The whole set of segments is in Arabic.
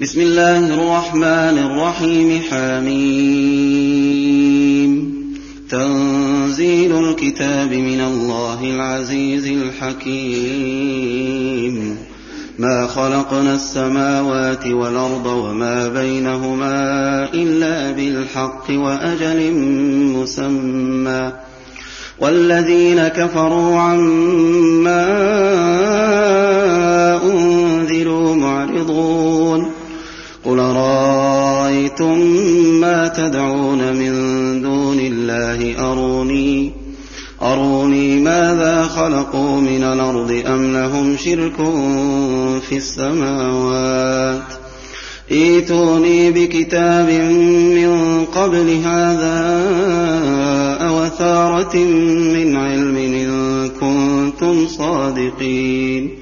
بسم الله الرحمن الرحيم حميم تنزيل الكتاب من الله العزيز الحكيم ما خلقنا السماوات والارض وما بينهما الا بالحق واجل مسمى والذين كفروا عما انذروا معرضون قل رايتم ما تدعون من دون الله؟ أروني أروني ماذا خلقوا من الأرض أم لهم شرك في السماوات؟ ائتوني بكتاب من قبل هذا أوثارة من علم إن كنتم صادقين.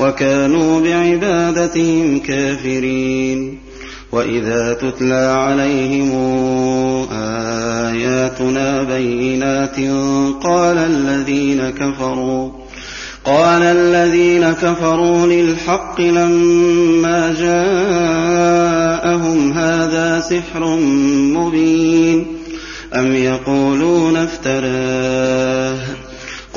وكانوا بعبادتهم كافرين. وإذا تتلى عليهم آياتنا بينات قال الذين كفروا قال الذين كفروا للحق لما جاءهم هذا سحر مبين أم يقولون افتراه؟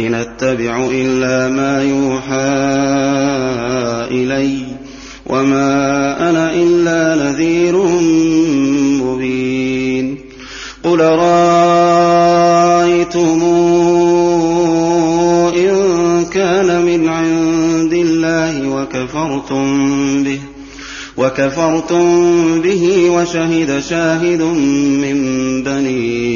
إن أتبع إلا ما يوحى إليّ وما أنا إلا نذير مبين. قل رأيتم إن كان من عند الله وكفرتم به وكفرتم به وشهد شاهد من بني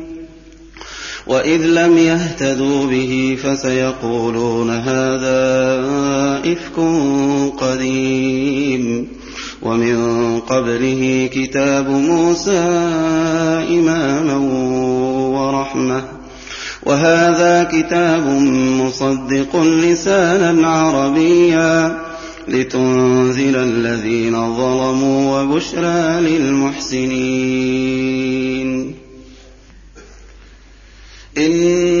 وإذ لم يهتدوا به فسيقولون هذا إفك قديم. ومن قبله كتاب موسى إماما ورحمة. وهذا كتاب مصدق لسانا عربيا لتنزل الذين ظلموا وبشرى للمحسنين إن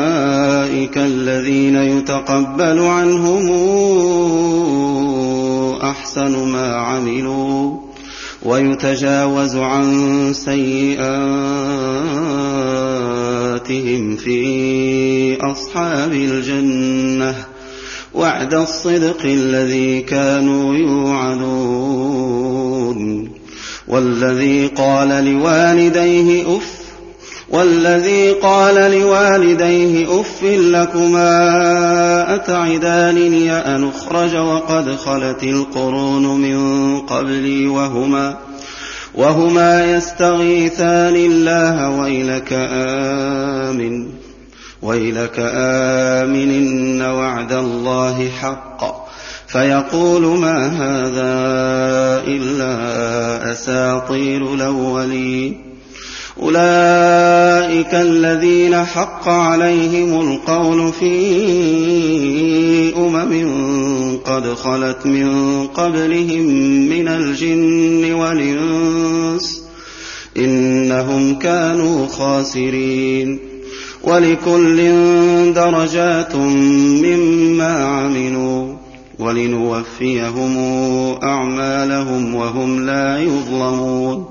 أولئك الذين يتقبل عنهم أحسن ما عملوا ويتجاوز عن سيئاتهم في أصحاب الجنة وعد الصدق الذي كانوا يوعدون والذي قال لوالديه أف والذي قال لوالديه اف لكما اتعدانني أن أخرج وقد خلت القرون من قبلي وهما وهما يستغيثان الله ويلك آمن ويلك آمن إن وعد الله حق فيقول ما هذا إلا أساطير الأولين أولئك الذين حق عليهم القول في أمم قد خلت من قبلهم من الجن والإنس إنهم كانوا خاسرين ولكل درجات مما عملوا ولنوفيهم أعمالهم وهم لا يظلمون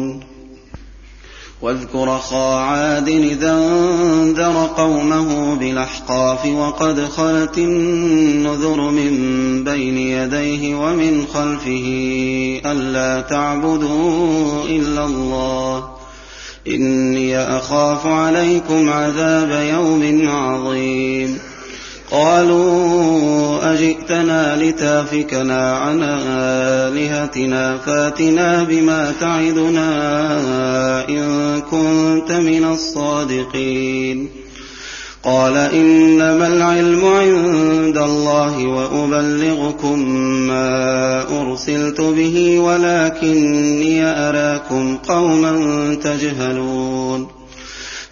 واذكر أخا عاد اذا أنذر قومه بالأحقاف وقد خلت النذر من بين يديه ومن خلفه ألا تعبدوا إلا الله. إني أخاف عليكم عذاب يوم عظيم. قالوا أجئتنا لتافكنا عن آلهتنا فاتنا بما تعدنا إن كنت من الصادقين. قال إنما العلم عند الله وأبلغكم ما أرسلت به ولكني أراكم قوما تجهلون.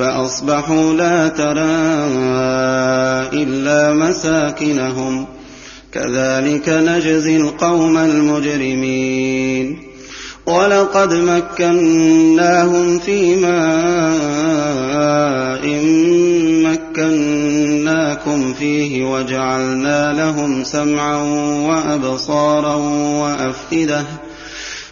فأصبحوا لا ترى إلا مساكنهم. كذلك نجزي القوم المجرمين. ولقد مكناهم في ماء مكناكم فيه وجعلنا لهم سمعا وأبصارا وأفئدة.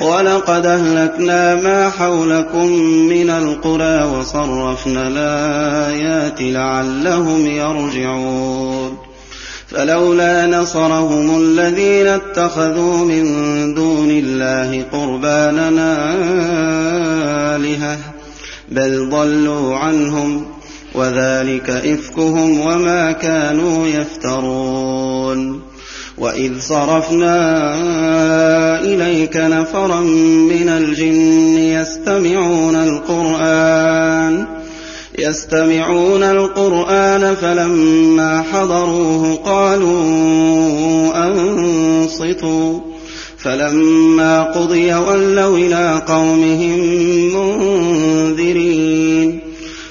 ولقد أهلكنا ما حولكم من القرى وصرفنا الآيات لعلهم يرجعون. فلولا نصرهم الذين اتخذوا من دون الله قرباننا آلهة بل ضلوا عنهم وذلك إفكهم وما كانوا يفترون. وإذ صرفنا إليك نفرا من الجن يستمعون القرآن يستمعون القرآن فلما حضروه قالوا أنصتوا فلما قضي ولوا إلى قومهم منذرين